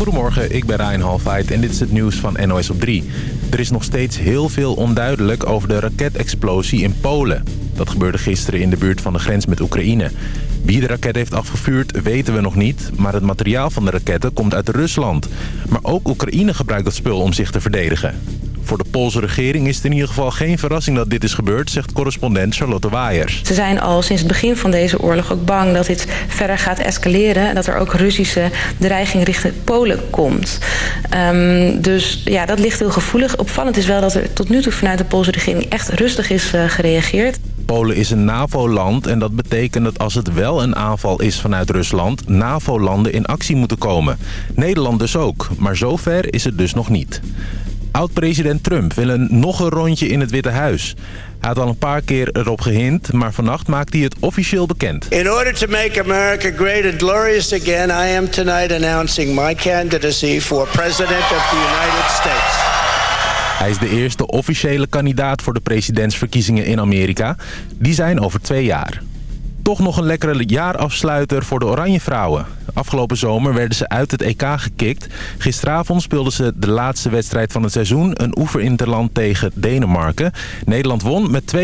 Goedemorgen, ik ben Ryan Halfheid en dit is het nieuws van NOS op 3. Er is nog steeds heel veel onduidelijk over de raketexplosie in Polen. Dat gebeurde gisteren in de buurt van de grens met Oekraïne. Wie de raket heeft afgevuurd weten we nog niet, maar het materiaal van de raketten komt uit Rusland. Maar ook Oekraïne gebruikt dat spul om zich te verdedigen. Voor de Poolse regering is het in ieder geval geen verrassing dat dit is gebeurd, zegt correspondent Charlotte Waaiers. Ze zijn al sinds het begin van deze oorlog ook bang dat dit verder gaat escaleren. En dat er ook Russische dreiging richting Polen komt. Um, dus ja, dat ligt heel gevoelig. Opvallend is wel dat er tot nu toe vanuit de Poolse regering echt rustig is uh, gereageerd. Polen is een NAVO-land en dat betekent dat als het wel een aanval is vanuit Rusland... NAVO-landen in actie moeten komen. Nederland dus ook, maar zover is het dus nog niet. Oud-president Trump wil een nog een rondje in het Witte Huis. Hij had al een paar keer erop gehind, maar vannacht maakt hij het officieel bekend. In order to make America great and glorious again, I am tonight announcing my candidacy for president of the United States. Hij is de eerste officiële kandidaat voor de presidentsverkiezingen in Amerika. Die zijn over twee jaar toch nog een lekkere jaarafsluiter voor de Oranje Vrouwen. Afgelopen zomer werden ze uit het EK gekikt. Gisteravond speelden ze de laatste wedstrijd van het seizoen... een oefeninterland tegen Denemarken. Nederland won met 2-0.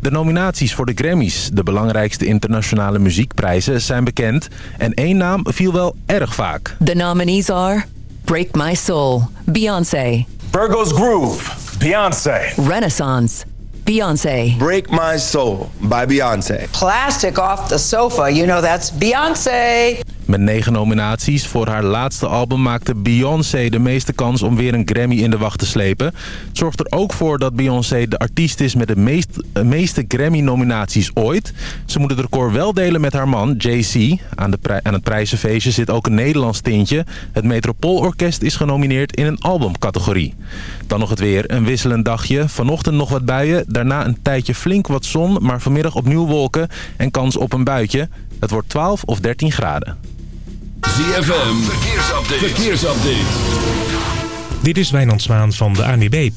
De nominaties voor de Grammys, de belangrijkste internationale muziekprijzen, zijn bekend. En één naam viel wel erg vaak. The nominees are Break My Soul, Beyoncé. Virgo's Groove, Beyoncé. Renaissance, Beyoncé. Break My Soul by Beyoncé. Plastic off the sofa, you know that's Beyoncé. Met negen nominaties voor haar laatste album maakte Beyoncé de meeste kans om weer een Grammy in de wacht te slepen. Het zorgt er ook voor dat Beyoncé de artiest is met de meest, meeste Grammy-nominaties ooit. Ze moet het record wel delen met haar man, Jay-Z. Aan, aan het prijzenfeestje zit ook een Nederlands tintje. Het Metropoolorkest is genomineerd in een albumcategorie. Dan nog het weer, een wisselend dagje. Vanochtend nog wat buien, daarna een tijdje flink wat zon... maar vanmiddag opnieuw wolken en kans op een buitje. Het wordt 12 of 13 graden. ZFM, verkeersupdate. Dit is Wijnand Zwaan van de ANWB.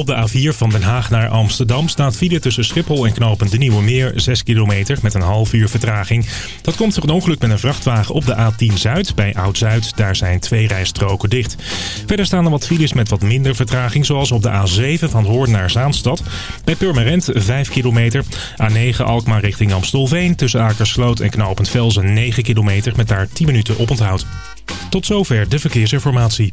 Op de A4 van Den Haag naar Amsterdam staat file tussen Schiphol en knooppunt De Nieuwe Meer 6 kilometer met een half uur vertraging. Dat komt door een ongeluk met een vrachtwagen op de A10 Zuid bij Oud-Zuid. Daar zijn twee rijstroken dicht. Verder staan er wat files met wat minder vertraging zoals op de A7 van Hoorn naar Zaanstad. Bij Purmerend 5 kilometer. A9 Alkmaar richting Amstelveen tussen Akersloot en knooppunt Velzen 9 kilometer met daar 10 minuten oponthoud. Tot zover de verkeersinformatie.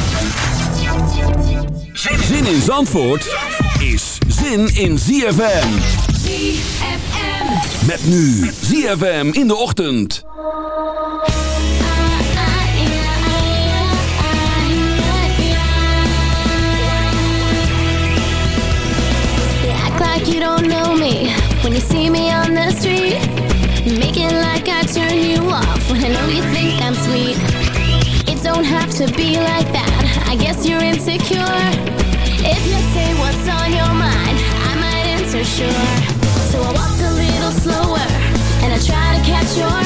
Zin in Zandvoort is zin in ZFM. ZFM. Met nu ZFM in de ochtend. Act like you don't know me when you see me on the street. Make it like I turn you off when I know you think I'm sweet. It don't have to be like that. You're insecure. If you say what's on your mind, I might answer sure. So I walk a little slower and I try to catch your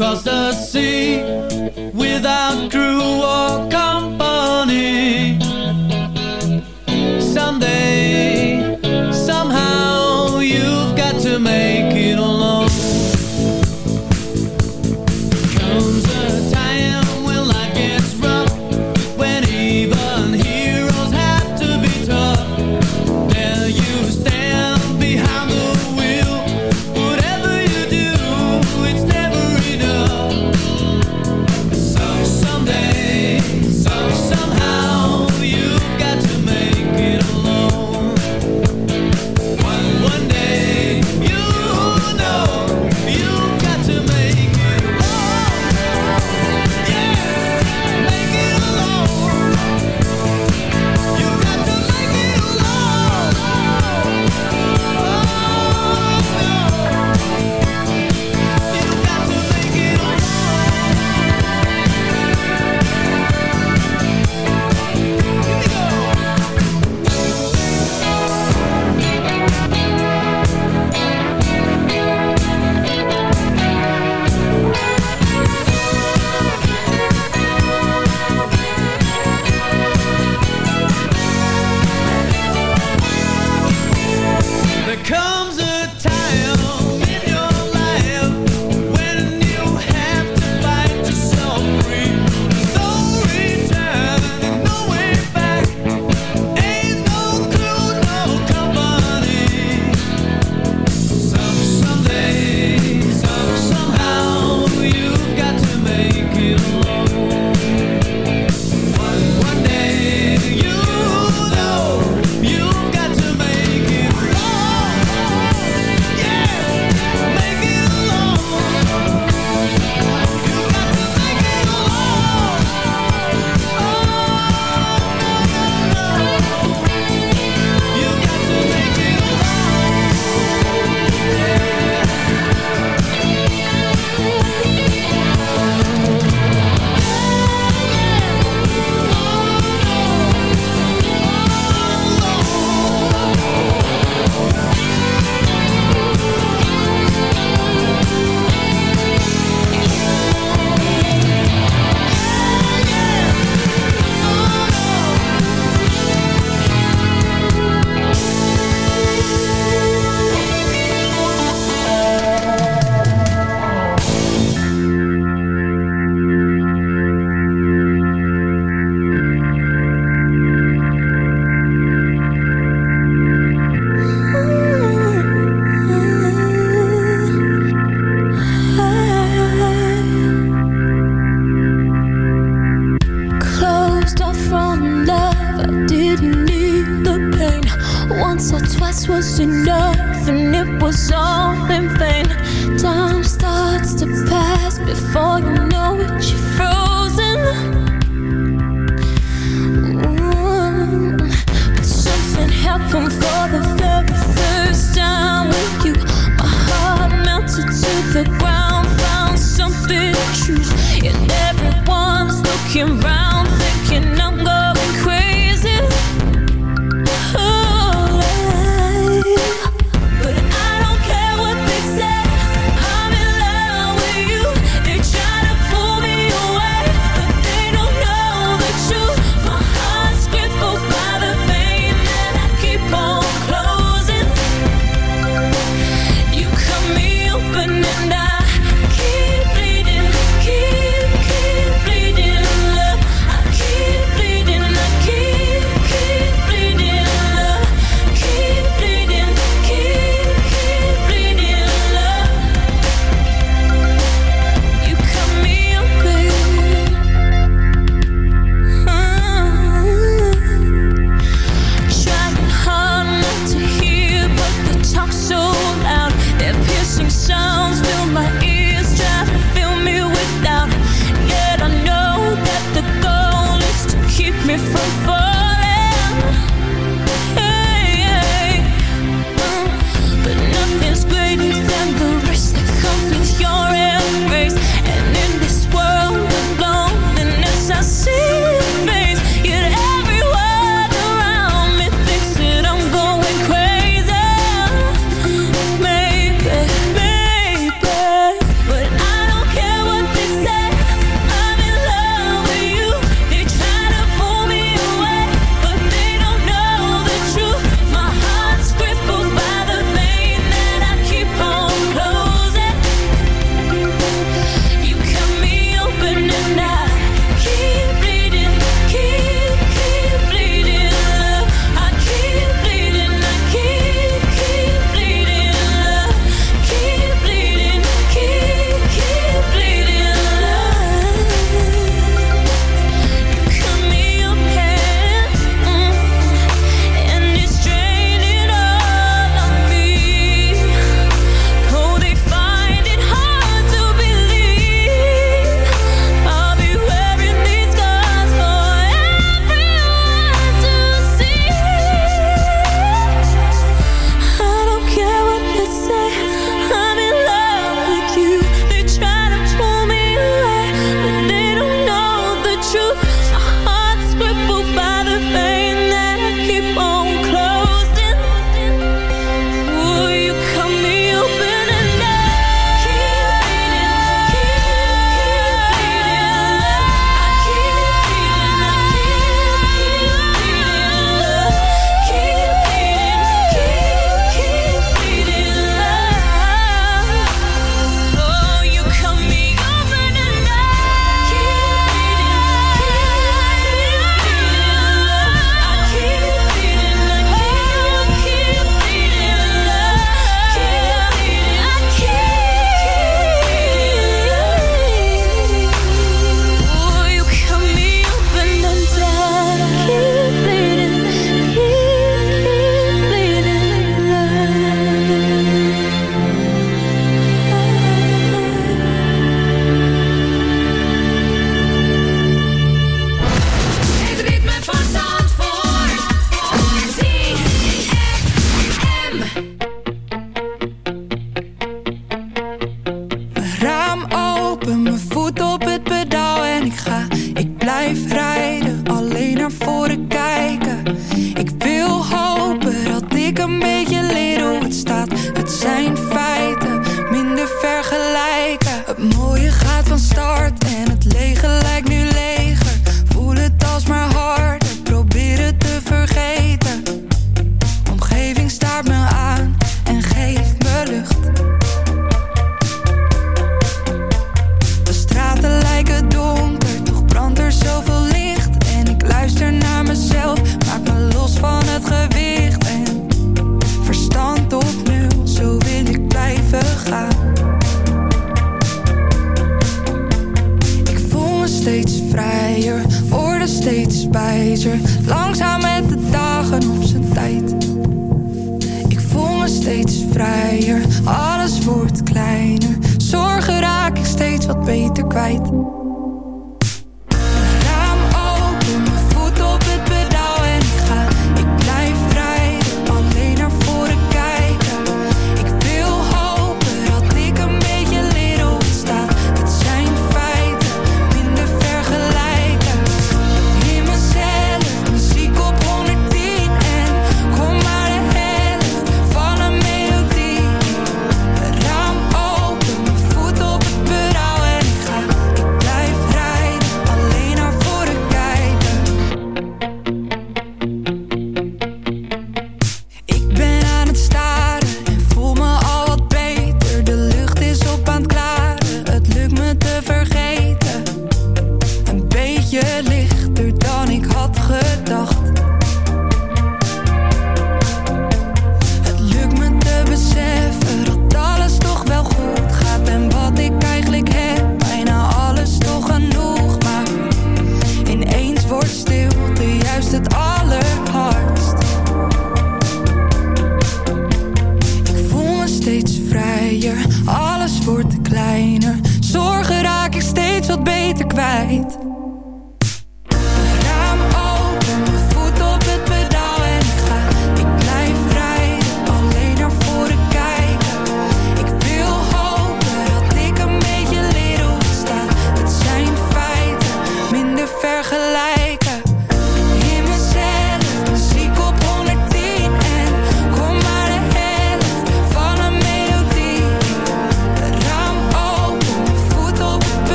across the before you know it, you're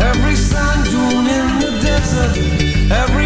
every sand dune in the desert, every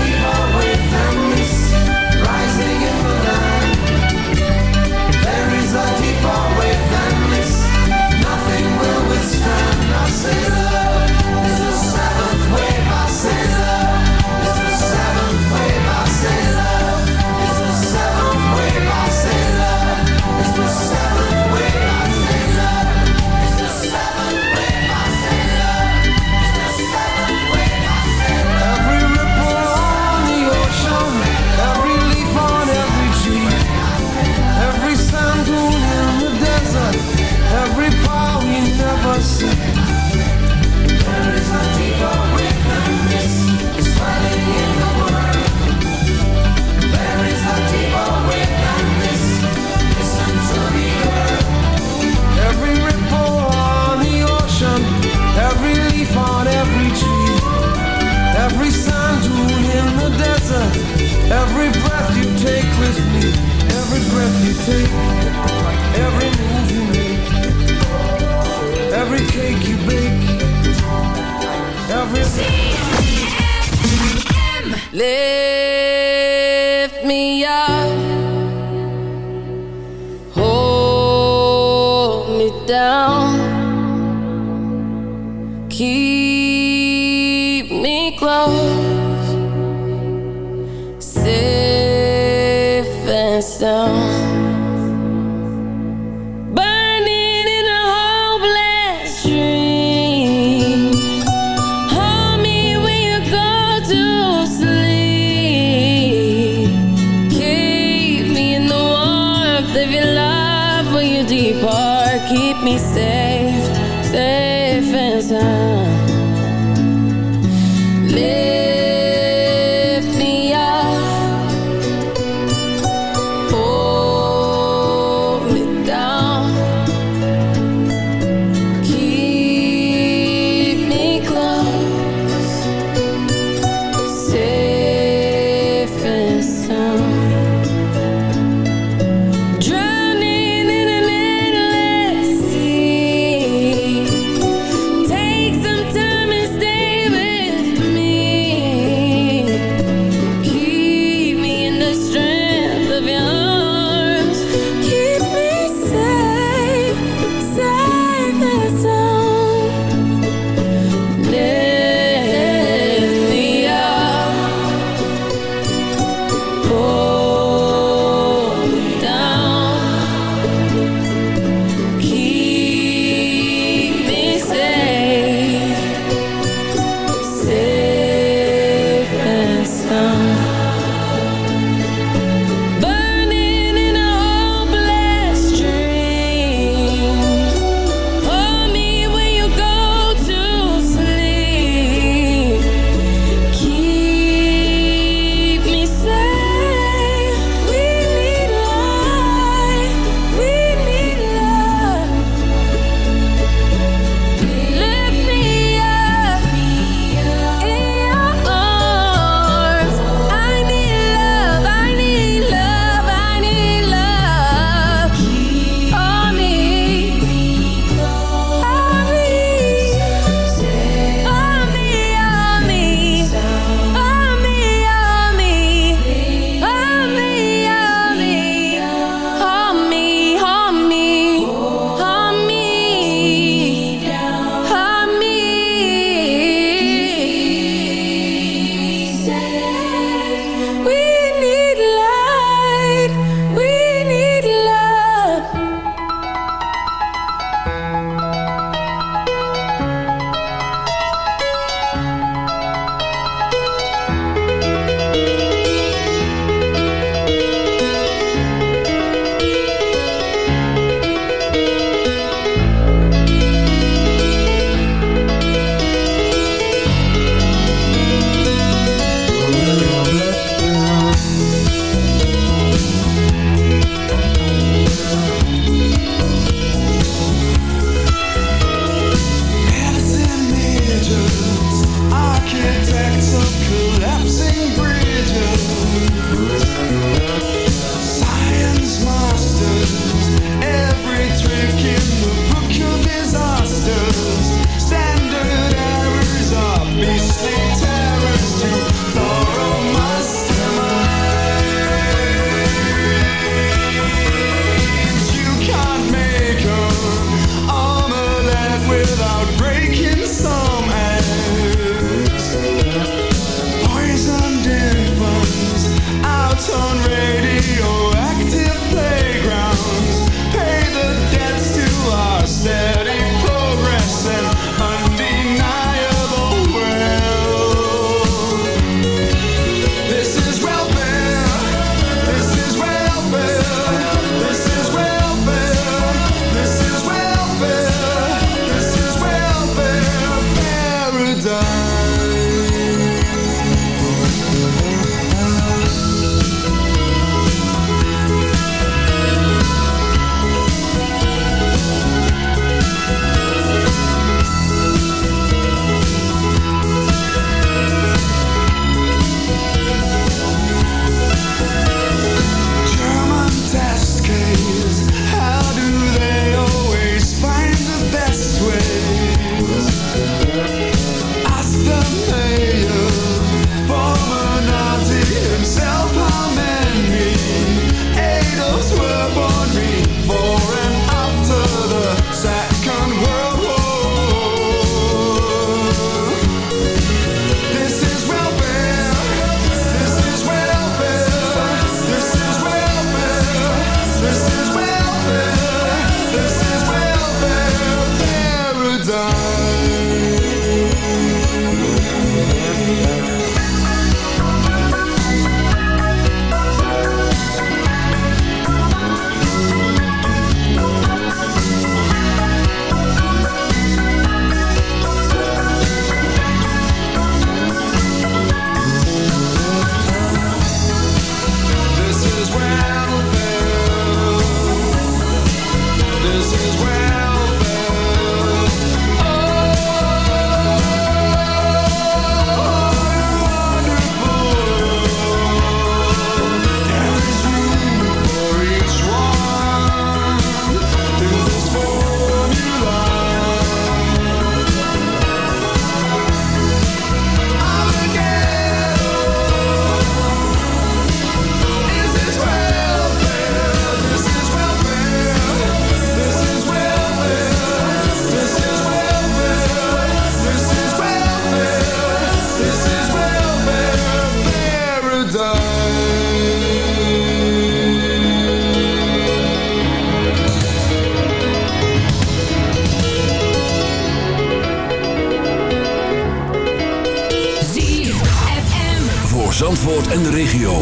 Zandvoort en de regio.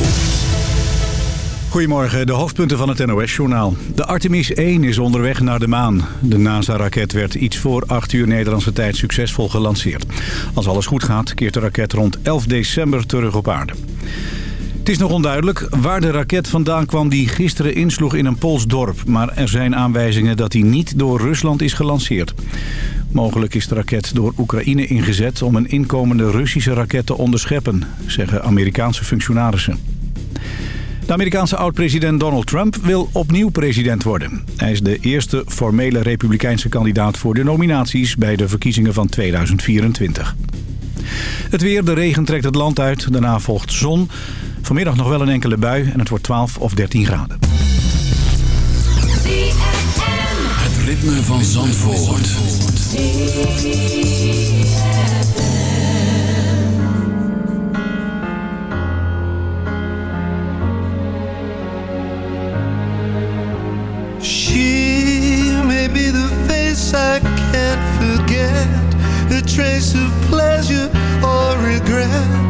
Goedemorgen, de hoofdpunten van het NOS-journaal. De Artemis 1 is onderweg naar de maan. De NASA-raket werd iets voor 8 uur Nederlandse tijd succesvol gelanceerd. Als alles goed gaat, keert de raket rond 11 december terug op aarde. Het is nog onduidelijk waar de raket vandaan kwam die gisteren insloeg in een Pools dorp. Maar er zijn aanwijzingen dat die niet door Rusland is gelanceerd. Mogelijk is de raket door Oekraïne ingezet om een inkomende Russische raket te onderscheppen, zeggen Amerikaanse functionarissen. De Amerikaanse oud-president Donald Trump wil opnieuw president worden. Hij is de eerste formele republikeinse kandidaat voor de nominaties bij de verkiezingen van 2024. Het weer, de regen trekt het land uit, daarna volgt zon. Vanmiddag nog wel een enkele bui en het wordt 12 of 13 graden. Het ritme van Zandvoort. She may be the face I can't forget, a trace of pleasure or regret.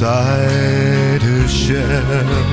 Inside her shell.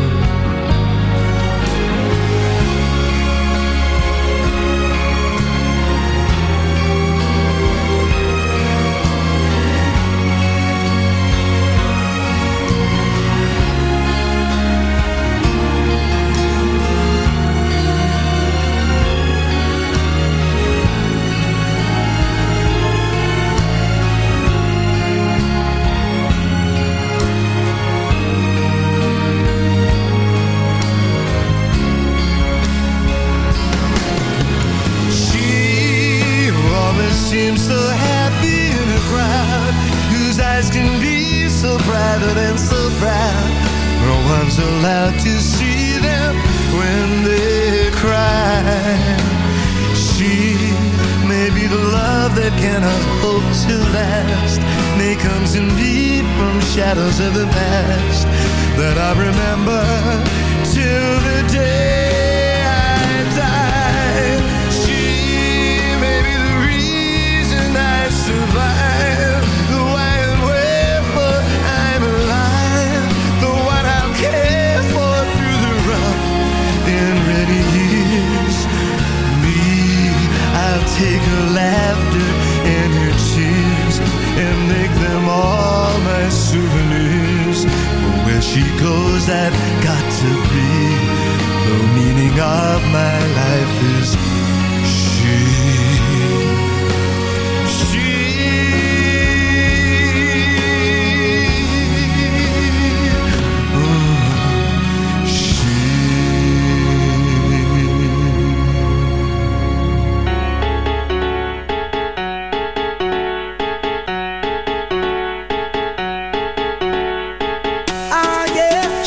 I've got to be. The meaning of my life is she.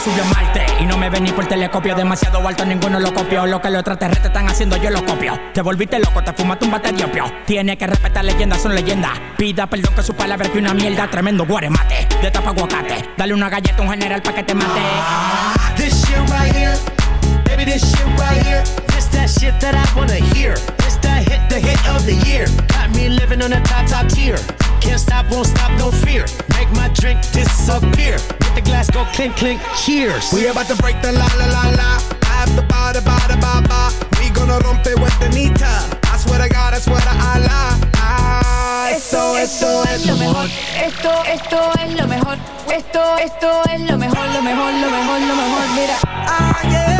subió a Marte. Y no me ven ni por telescopio, demasiado alto, ninguno lo copió. Lo que los extraterrestres están haciendo, yo lo copio. Te volviste loco, te fumaste un bate de opio. Tiene que respetar leyendas, son leyendas. Pida perdón que su palabra que una mierda, tremendo guaremate. De tapa aguacate, dale una galleta a un general pa' que te mate. This shit right here, baby, this shit right here. This shit that I wanna hear. This me living on a top, top tier. Can't stop, won't stop, no fear. Make my drink disappear. Hit the glass, go clink, clink, cheers. We about to break the la la la la. I have the ba da ba da ba ba. We gonna rompe with the nita. I swear to God, I swear to Allah. Ah, esto, esto es lo mejor. Esto, esto es lo mejor. Esto, esto es lo mejor, lo mejor, lo mejor, lo mejor. Mira. Ah, yeah.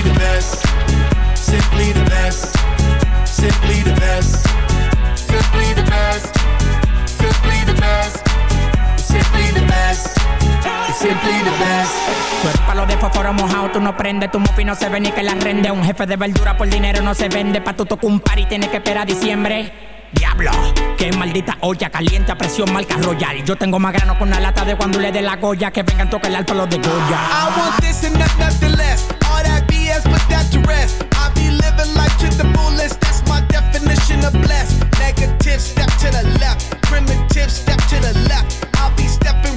Simply the best. Simply the best. Simply the best. Simply the best. Simply the best. Simply the best. Simply the best. Tú eres palo de fósforo mojado, tú no prendes, tu mufi no se ve ni que la rende. Un jefe de verdura por dinero no se vende, pa' tu tocar un par y tienes que esperar diciembre. Diablo, qué maldita olla caliente a presión marca royal. Yo tengo más grano con una lata de cuando le dé la goya que vengan tocar el alto los de Goya. I want this and not nothing less. All that BS, put that to rest. I be living life to the fullest. That's my definition of blessed. Negative, step to the left. Primitive, step to the left. I'll be stepping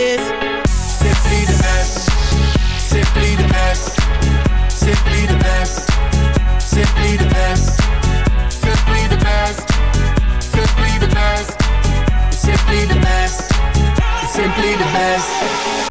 Simply the best.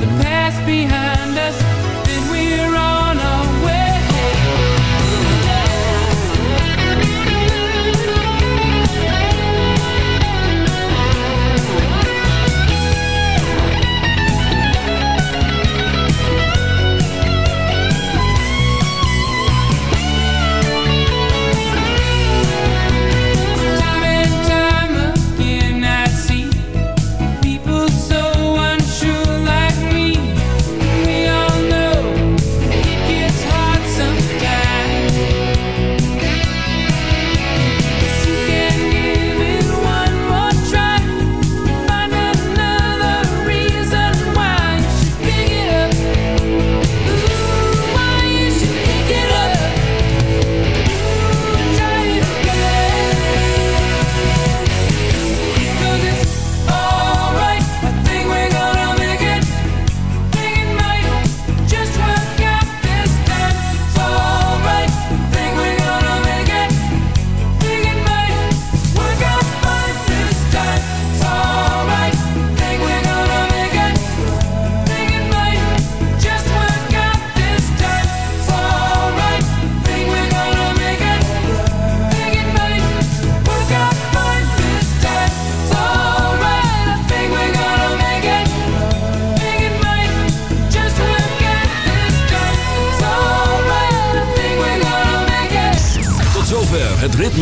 the past behind us.